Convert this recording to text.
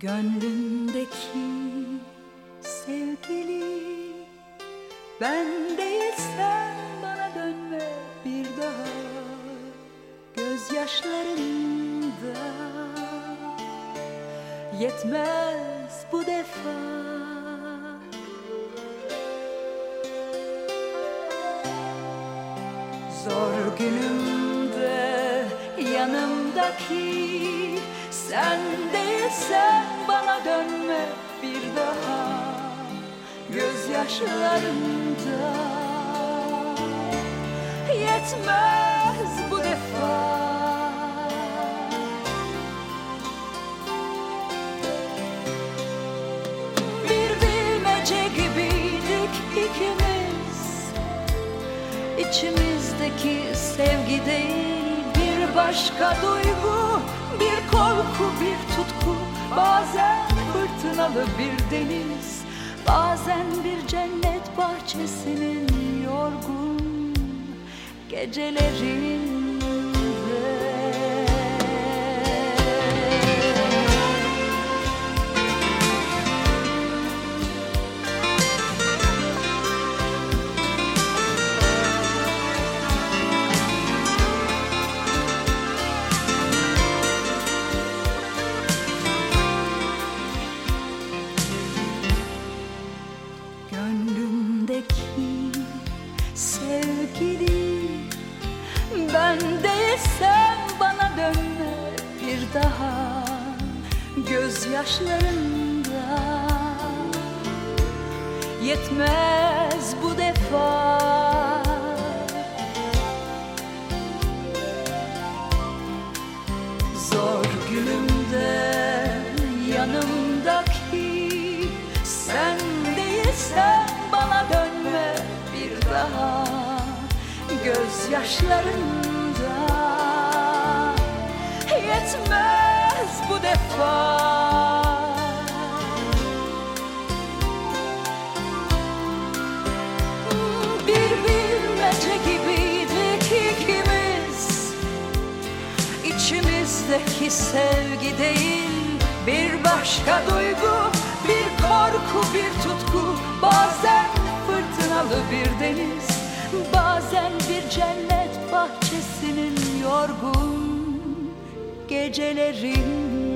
Gönlümdeki sevgili Ben değilsem Gözyaşlarında. Yetmez bu defa. Zor günümde yanımdaki sen değilsen bana dönme bir daha. Gözyaşlarında Yetmez İçimizdeki sevgi değil bir başka duygu bir korku bir tutku. Bazen fırtınalı bir deniz Bazen bir cennet bahçesinin yorgun gecelerin sevgili Ben değilsem bana dönme bir daha Gözyaşlarında Yetmez bu defa. Zor günümde yanımdaki gözyaşlarında. Yetmez bu defa. Bir bilmece gibiydik ikimiz. İçimizdeki sevgi değil bir başka duygu Bir korku bir tutku yorgun gecelerin